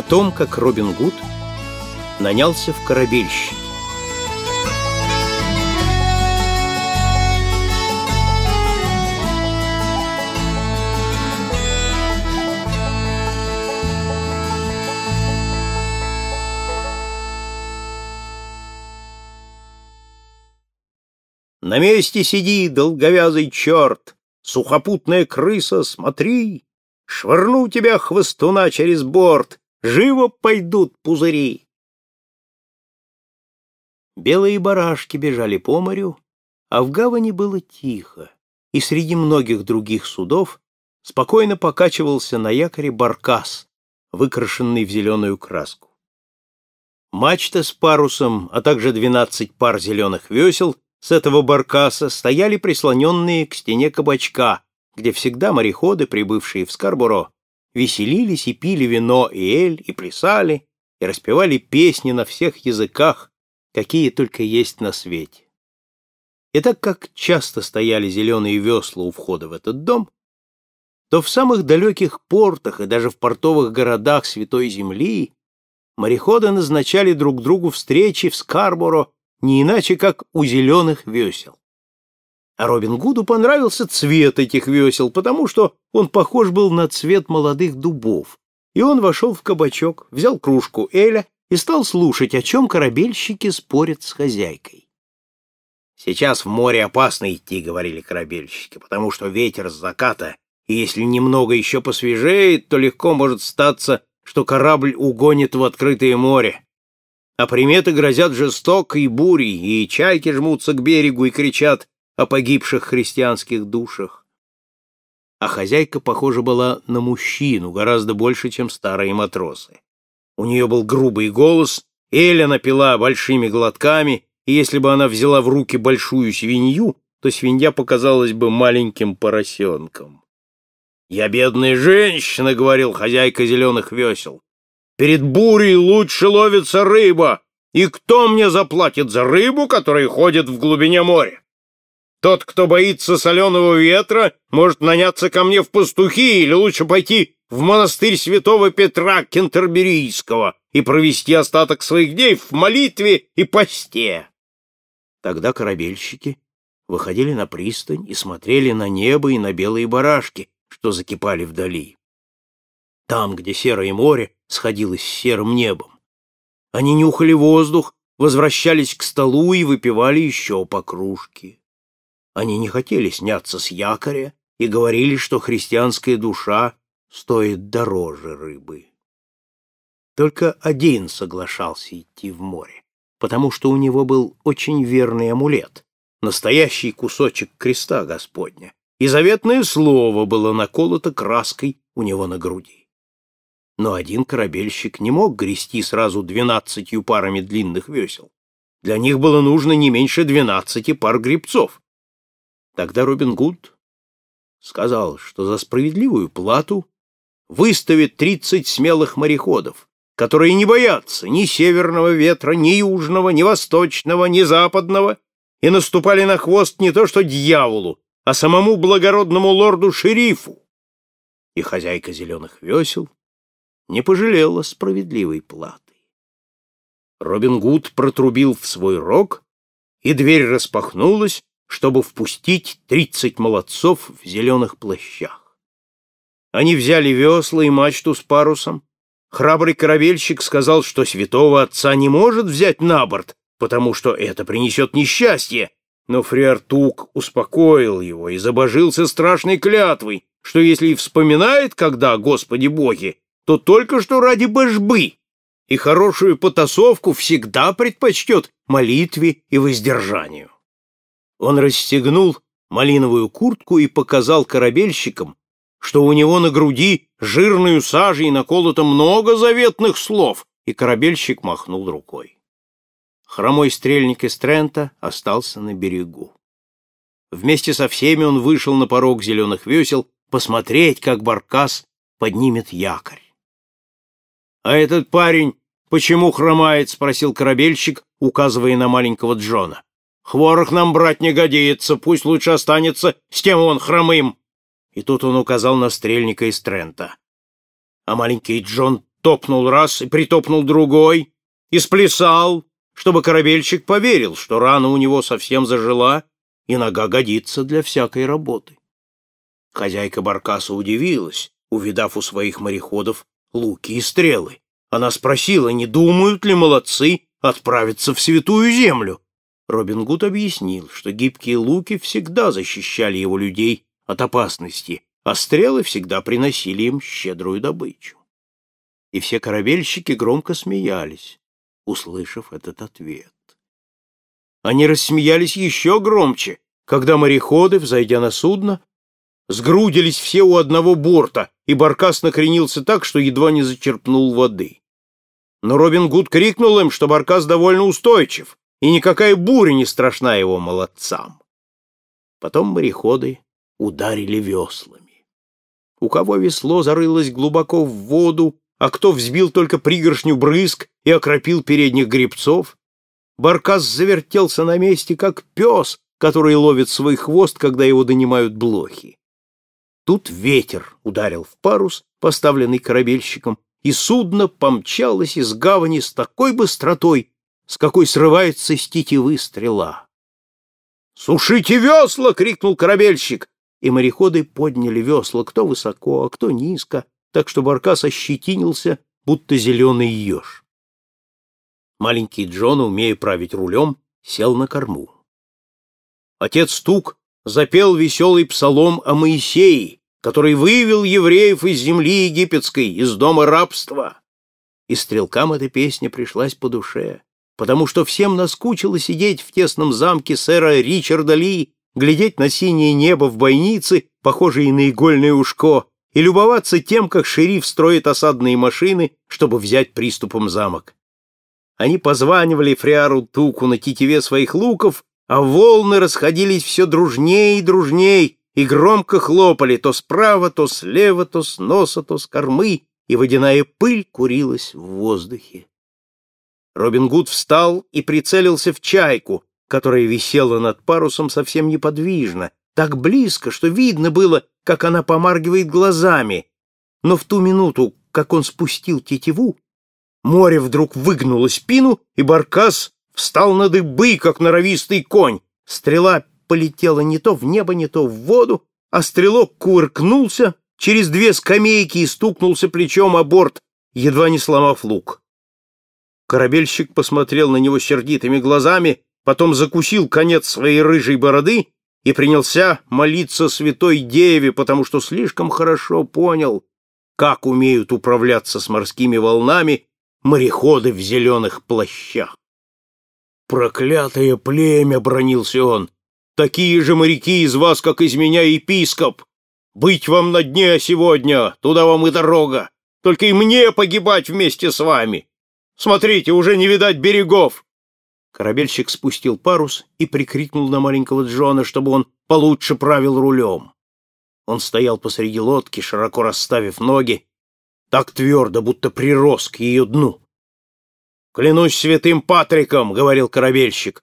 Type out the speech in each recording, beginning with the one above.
о том, как Робин Гуд нанялся в корабельщики. На месте сиди, долговязый черт, сухопутная крыса, смотри, швырну тебя хвостуна через борт, живо пойдут пузыри. Белые барашки бежали по морю, а в гавани было тихо, и среди многих других судов спокойно покачивался на якоре баркас, выкрашенный в зеленую краску. Мачта с парусом, а также двенадцать пар зеленых весел — с этого баркаса стояли прислоненные к стене кабачка, где всегда мореходы, прибывшие в Скарборо, веселились и пили вино и эль, и плясали, и распевали песни на всех языках, какие только есть на свете. И так как часто стояли зеленые весла у входа в этот дом, то в самых далеких портах и даже в портовых городах Святой Земли мореходы назначали друг другу встречи в Скарборо не иначе, как у зеленых весел. А Робин Гуду понравился цвет этих весел, потому что он похож был на цвет молодых дубов. И он вошел в кабачок, взял кружку Эля и стал слушать, о чем корабельщики спорят с хозяйкой. «Сейчас в море опасно идти», — говорили корабельщики, «потому что ветер с заката, и если немного еще посвежеет, то легко может статься, что корабль угонит в открытое море а приметы грозят жестокой бурей, и чайки жмутся к берегу и кричат о погибших христианских душах. А хозяйка, похожа была на мужчину, гораздо больше, чем старые матросы. У нее был грубый голос, Эля напила большими глотками, и если бы она взяла в руки большую свинью, то свинья показалась бы маленьким поросенком. «Я бедная женщина», — говорил хозяйка зеленых весел. Перед бурей лучше ловится рыба. И кто мне заплатит за рыбу, которая ходит в глубине моря? Тот, кто боится соленого ветра, может наняться ко мне в пастухи или лучше пойти в монастырь святого Петра Кентерберийского и провести остаток своих дней в молитве и посте. Тогда корабельщики выходили на пристань и смотрели на небо и на белые барашки, что закипали вдали. Там, где серое море, сходилось с серым небом. Они нюхали воздух, возвращались к столу и выпивали еще по кружке. Они не хотели сняться с якоря и говорили, что христианская душа стоит дороже рыбы. Только один соглашался идти в море, потому что у него был очень верный амулет, настоящий кусочек креста Господня, и заветное слово было наколото краской у него на груди но один корабельщик не мог грести сразу двенадцатью парами длинных весел. Для них было нужно не меньше двенадцати пар гребцов. Тогда Робин Гуд сказал, что за справедливую плату выставит тридцать смелых мореходов, которые не боятся ни северного ветра, ни южного, ни восточного, ни западного, и наступали на хвост не то что дьяволу, а самому благородному лорду-шерифу. И хозяйка зеленых весел не пожалела справедливой платы. Робин Гуд протрубил в свой рог, и дверь распахнулась, чтобы впустить тридцать молодцов в зеленых плащах. Они взяли весла и мачту с парусом. Храбрый корабельщик сказал, что святого отца не может взять на борт, потому что это принесет несчастье, но Фриартук успокоил его и забожился страшной клятвой, что если и вспоминает когда, Господи Боги, то только что ради божбы, и хорошую потасовку всегда предпочтет молитве и воздержанию. Он расстегнул малиновую куртку и показал корабельщикам, что у него на груди жирную сажей наколото много заветных слов, и корабельщик махнул рукой. Хромой стрельник из Трента остался на берегу. Вместе со всеми он вышел на порог зеленых весел посмотреть, как баркас поднимет якорь. «А этот парень почему хромает?» — спросил корабельщик, указывая на маленького Джона. «Хворох нам брать не годится, пусть лучше останется с тем он хромым». И тут он указал на стрельника из Трента. А маленький Джон топнул раз и притопнул другой, и сплясал, чтобы корабельщик поверил, что рана у него совсем зажила, и нога годится для всякой работы. Хозяйка Баркаса удивилась, увидав у своих мореходов луки и стрелы. Она спросила, не думают ли молодцы отправиться в святую землю. Робин Гуд объяснил, что гибкие луки всегда защищали его людей от опасности, а стрелы всегда приносили им щедрую добычу. И все корабельщики громко смеялись, услышав этот ответ. Они рассмеялись еще громче, когда мореходы, взойдя на судно, сгрудились все у одного борта, и баркас накренился так, что едва не зачерпнул воды. Но Робин Гуд крикнул им, что баркас довольно устойчив, и никакая буря не страшна его молодцам. Потом мореходы ударили веслами. У кого весло зарылось глубоко в воду, а кто взбил только пригоршню брызг и окропил передних гребцов, баркас завертелся на месте, как пес, который ловит свой хвост, когда его донимают блохи. Тут ветер ударил в парус, поставленный корабельщиком, и судно помчалось из гавани с такой быстротой, с какой срывается с тетивы стрела. «Сушите весла!» — крикнул корабельщик, и мореходы подняли весла кто высоко, а кто низко, так что баркас ощетинился, будто зеленый еж. Маленький Джон, умея править рулем, сел на корму. Отец Стук запел веселый псалом о Моисее, который вывел евреев из земли египетской, из дома рабства. И стрелкам эта песня пришлась по душе, потому что всем наскучило сидеть в тесном замке сэра Ричарда Ли, глядеть на синее небо в бойнице, похожее на игольное ушко, и любоваться тем, как шериф строит осадные машины, чтобы взять приступом замок. Они позванивали фриару Туку на тетиве своих луков, а волны расходились все дружнее и дружней, и громко хлопали то справа, то слева, то с носа, то с кормы, и водяная пыль курилась в воздухе. Робин Гуд встал и прицелился в чайку, которая висела над парусом совсем неподвижно, так близко, что видно было, как она помаргивает глазами. Но в ту минуту, как он спустил тетиву, море вдруг выгнуло спину, и Баркас встал на дыбы, как норовистый конь. Стрела полетела не то в небо, не то в воду, а стрелок кувыркнулся через две скамейки и стукнулся плечом о борт, едва не сломав лук. Корабельщик посмотрел на него сердитыми глазами, потом закусил конец своей рыжей бороды и принялся молиться святой деве, потому что слишком хорошо понял, как умеют управляться с морскими волнами мореходы в зеленых плащах. «Проклятое племя!» — бронился он. Такие же моряки из вас, как из меня, епископ. Быть вам на дне сегодня, туда вам и дорога. Только и мне погибать вместе с вами. Смотрите, уже не видать берегов. Корабельщик спустил парус и прикрикнул на маленького Джона, чтобы он получше правил рулем. Он стоял посреди лодки, широко расставив ноги, так твердо, будто прирос к ее дну. «Клянусь святым Патриком», — говорил корабельщик,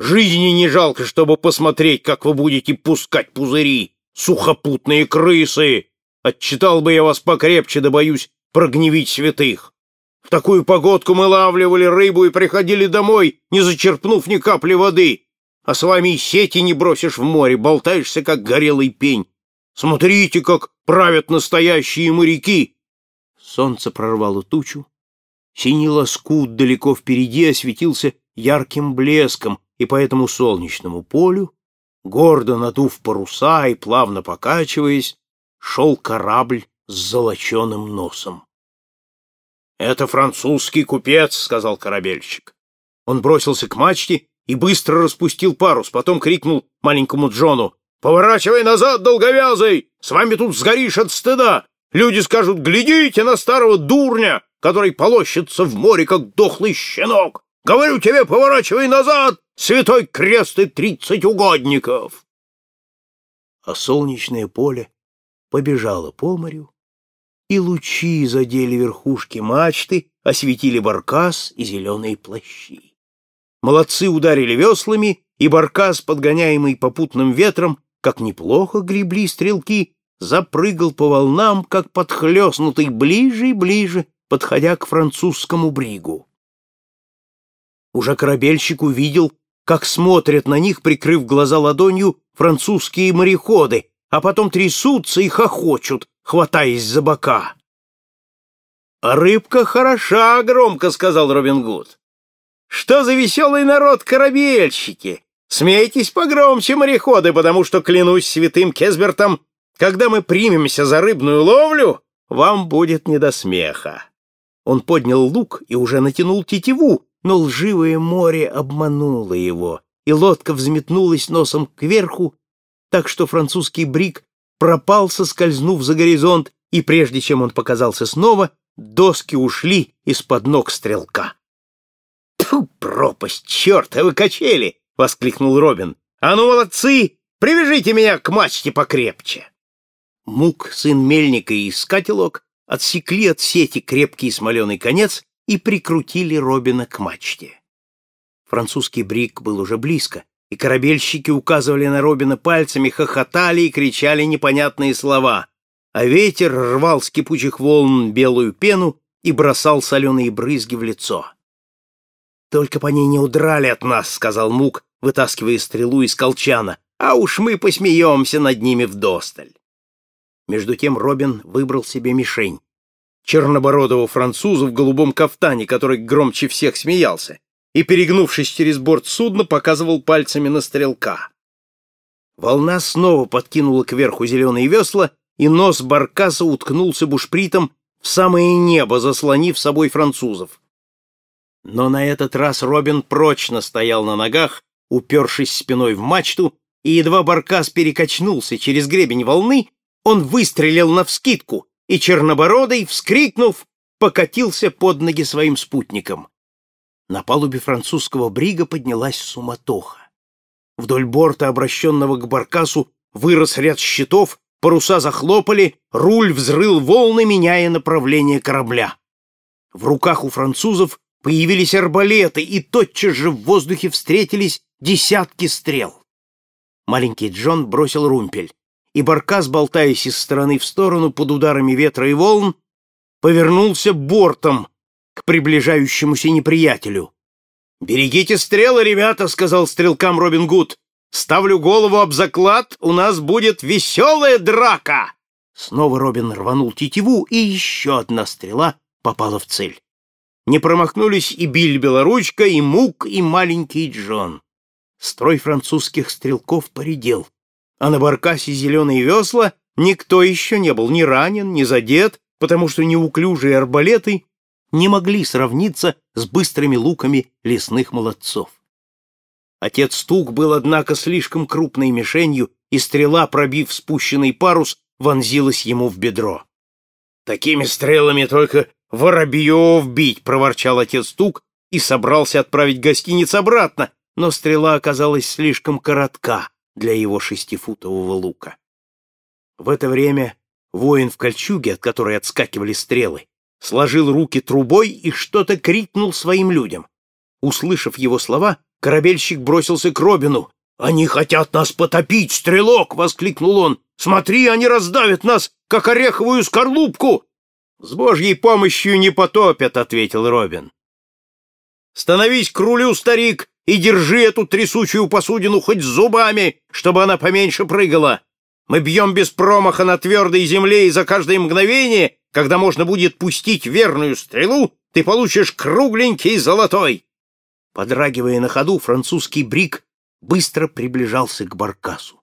Жизни не жалко, чтобы посмотреть, как вы будете пускать пузыри, сухопутные крысы. Отчитал бы я вас покрепче, да боюсь прогневить святых. В такую погодку мы лавливали рыбу и приходили домой, не зачерпнув ни капли воды. А с вами и сети не бросишь в море, болтаешься, как горелый пень. Смотрите, как правят настоящие моряки!» Солнце прорвало тучу. Синий лоскут далеко впереди осветился ярким блеском, и по этому солнечному полю, гордо надув паруса и плавно покачиваясь, шел корабль с золоченым носом. «Это французский купец», — сказал корабельщик. Он бросился к мачте и быстро распустил парус, потом крикнул маленькому Джону, «Поворачивай назад, долговязый! С вами тут сгоришь от стыда! Люди скажут, глядите на старого дурня, который полощется в море, как дохлый щенок! Говорю тебе, поворачивай назад, святой крест и тридцать угодников!» А солнечное поле побежало по морю, и лучи задели верхушки мачты, осветили баркас и зеленые плащи. Молодцы ударили веслами, и баркас, подгоняемый попутным ветром, как неплохо гребли стрелки, запрыгал по волнам, как подхлестнутый ближе и ближе подходя к французскому бригу. Уже корабельщик увидел, как смотрят на них, прикрыв глаза ладонью, французские мореходы, а потом трясутся и хохочут, хватаясь за бока. «А рыбка хороша», — громко сказал Робин Гуд. «Что за веселый народ корабельщики? Смейтесь погромче, мореходы, потому что, клянусь святым Кезбертом, когда мы примемся за рыбную ловлю, вам будет не до смеха». Он поднял лук и уже натянул тетиву, но лживое море обмануло его, и лодка взметнулась носом кверху, так что французский брик пропал, соскользнув за горизонт, и прежде чем он показался снова, доски ушли из-под ног стрелка. «Тьфу, пропасть, чертовы качели!» — воскликнул Робин. «А ну, молодцы! Привяжите меня к мачте покрепче!» Мук, сын мельника и искателок, отсекли от сети крепкий смоленый конец и прикрутили Робина к мачте. Французский брик был уже близко, и корабельщики указывали на Робина пальцами, хохотали и кричали непонятные слова, а ветер рвал с кипучих волн белую пену и бросал соленые брызги в лицо. «Только по ней не удрали от нас», — сказал Мук, вытаскивая стрелу из колчана, «а уж мы посмеемся над ними вдосталь». Между тем Робин выбрал себе мишень чернобородого француза в голубом кафтане, который громче всех смеялся, и, перегнувшись через борт судна, показывал пальцами на стрелка. Волна снова подкинула кверху зеленые весла, и нос баркаса уткнулся бушпритом в самое небо, заслонив собой французов. Но на этот раз Робин прочно стоял на ногах, упершись спиной в мачту, и едва баркас перекачнулся через гребень волны, он выстрелил навскидку, и Чернобородый, вскрикнув, покатился под ноги своим спутникам. На палубе французского брига поднялась суматоха. Вдоль борта, обращенного к баркасу, вырос ряд щитов, паруса захлопали, руль взрыл волны, меняя направление корабля. В руках у французов появились арбалеты, и тотчас же в воздухе встретились десятки стрел. Маленький Джон бросил румпель и баркас, болтаясь из стороны в сторону под ударами ветра и волн, повернулся бортом к приближающемуся неприятелю. «Берегите стрелы, ребята!» — сказал стрелкам Робин Гуд. «Ставлю голову об заклад, у нас будет веселая драка!» Снова Робин рванул тетиву, и еще одна стрела попала в цель. Не промахнулись и Биль Белоручка, и Мук, и маленький Джон. Строй французских стрелков поредел а на баркасе зеленые весла никто еще не был ни ранен, ни задет, потому что неуклюжие арбалеты не могли сравниться с быстрыми луками лесных молодцов. Отец Стук был, однако, слишком крупной мишенью, и стрела, пробив спущенный парус, вонзилась ему в бедро. «Такими стрелами только воробьев бить!» — проворчал отец Стук и собрался отправить гостиниц обратно, но стрела оказалась слишком коротка, для его шестифутового лука. В это время воин в кольчуге, от которой отскакивали стрелы, сложил руки трубой и что-то крикнул своим людям. Услышав его слова, корабельщик бросился к Робину. «Они хотят нас потопить, стрелок!» — воскликнул он. «Смотри, они раздавят нас, как ореховую скорлупку!» «С божьей помощью не потопят», — ответил Робин. «Становись к рулю, старик, и держи эту трясучую посудину хоть зубами, чтобы она поменьше прыгала. Мы бьем без промаха на твердой земле, и за каждое мгновение, когда можно будет пустить верную стрелу, ты получишь кругленький золотой. Подрагивая на ходу, французский брик быстро приближался к баркасу.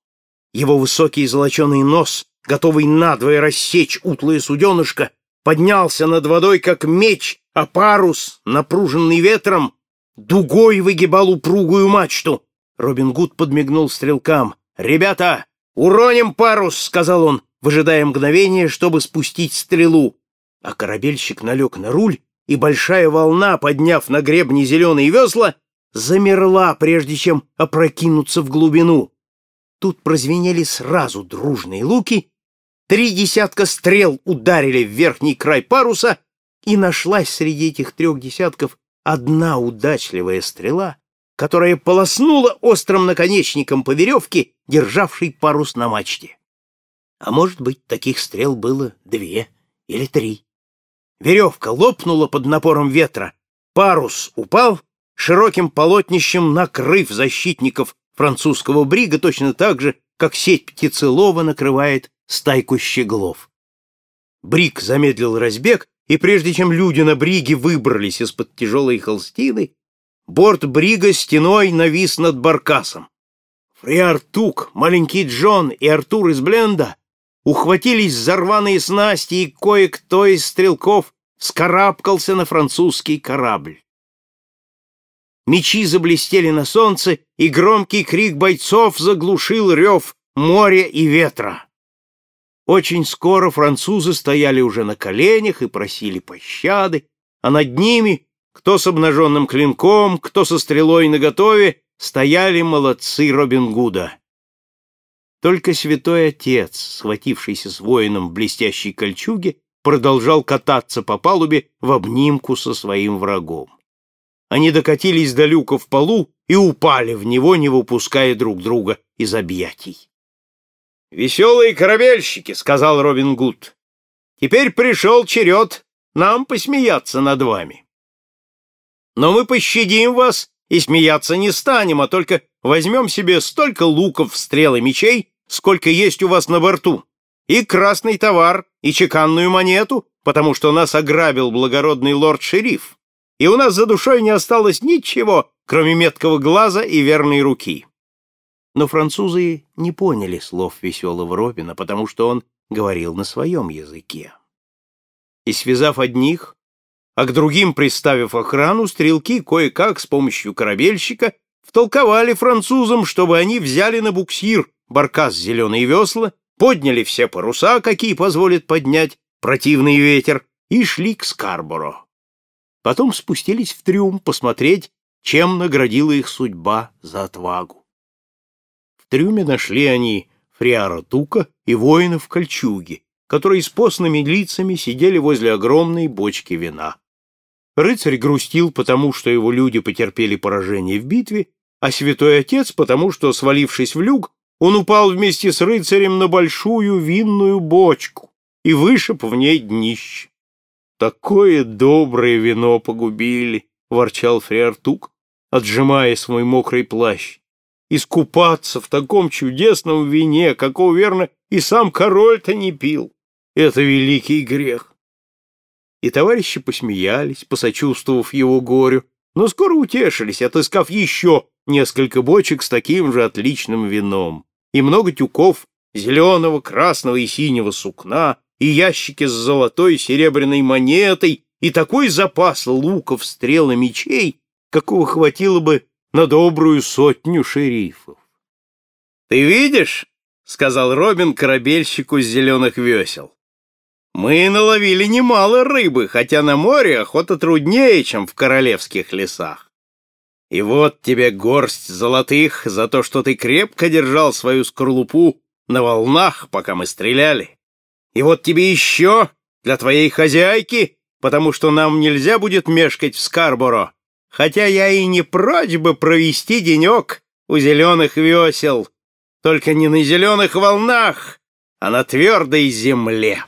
Его высокий золоченый нос, готовый надвое рассечь утлое суденышко, поднялся над водой, как меч, а парус, напруженный ветром, дугой выгибал упругую мачту. Робин Гуд подмигнул стрелкам. «Ребята, уроним парус!» — сказал он, выжидая мгновение, чтобы спустить стрелу. А корабельщик налег на руль, и большая волна, подняв на гребни зеленые весла, замерла, прежде чем опрокинуться в глубину. Тут прозвенели сразу дружные луки, три десятка стрел ударили в верхний край паруса, и нашлась среди этих трех десятков одна удачливая стрела, которая полоснула острым наконечником по веревке, державшей парус на мачте. А может быть, таких стрел было две или три. Веревка лопнула под напором ветра, парус упал, широким полотнищем накрыв защитников французского брига точно так же, как сеть птицелова накрывает стайку щеглов. Бриг замедлил разбег, и прежде чем люди на бриге выбрались из-под тяжелой холстины, борт брига стеной навис над баркасом. Фриар Тук, маленький Джон и Артур из Бленда ухватились за рваные снасти, и кое-кто из стрелков скарабкался на французский корабль. Мечи заблестели на солнце, и громкий крик бойцов заглушил рев моря и ветра. Очень скоро французы стояли уже на коленях и просили пощады, а над ними, кто с обнаженным клинком, кто со стрелой наготове, стояли молодцы Робин Гуда. Только святой отец, схватившийся с воином в блестящей кольчуге, продолжал кататься по палубе в обнимку со своим врагом. Они докатились до люка в полу и упали в него, не выпуская друг друга из объятий. «Веселые корабельщики», — сказал Робин Гуд, — «теперь пришел черед нам посмеяться над вами. Но мы пощадим вас и смеяться не станем, а только возьмем себе столько луков, стрел и мечей, сколько есть у вас на борту, и красный товар, и чеканную монету, потому что нас ограбил благородный лорд-шериф, и у нас за душой не осталось ничего, кроме меткого глаза и верной руки. Но французы не поняли слов веселого Робина, потому что он говорил на своем языке. И связав одних, а к другим, приставив охрану, стрелки кое-как с помощью корабельщика втолковали французам, чтобы они взяли на буксир баркас зеленые весла, подняли все паруса, какие позволят поднять противный ветер, и шли к Скарборо. Потом спустились в трюм посмотреть, чем наградила их судьба за отвагу. В трюме нашли они Фриара Тука и воинов кольчуги, которые с постными лицами сидели возле огромной бочки вина. Рыцарь грустил, потому что его люди потерпели поражение в битве, а святой отец, потому что, свалившись в люк, он упал вместе с рыцарем на большую винную бочку и вышиб в ней днище. «Такое доброе вино погубили!» — ворчал Фриартук, отжимая свой мокрый плащ. «Искупаться в таком чудесном вине, какого, верно, и сам король-то не пил. Это великий грех!» И товарищи посмеялись, посочувствовав его горю, но скоро утешились, отыскав еще несколько бочек с таким же отличным вином, и много тюков зеленого, красного и синего сукна, и ящики с золотой и серебряной монетой, и такой запас луков, стрел и мечей, какого хватило бы на добрую сотню шерифов. — Ты видишь, — сказал Робин корабельщику с зеленых весел, мы наловили немало рыбы, хотя на море охота труднее, чем в королевских лесах. И вот тебе горсть золотых за то, что ты крепко держал свою скорлупу на волнах, пока мы стреляли. И вот тебе еще для твоей хозяйки, потому что нам нельзя будет мешкать в Скарборо, хотя я и не прочь бы провести денек у зеленых весел, только не на зеленых волнах, а на твердой земле.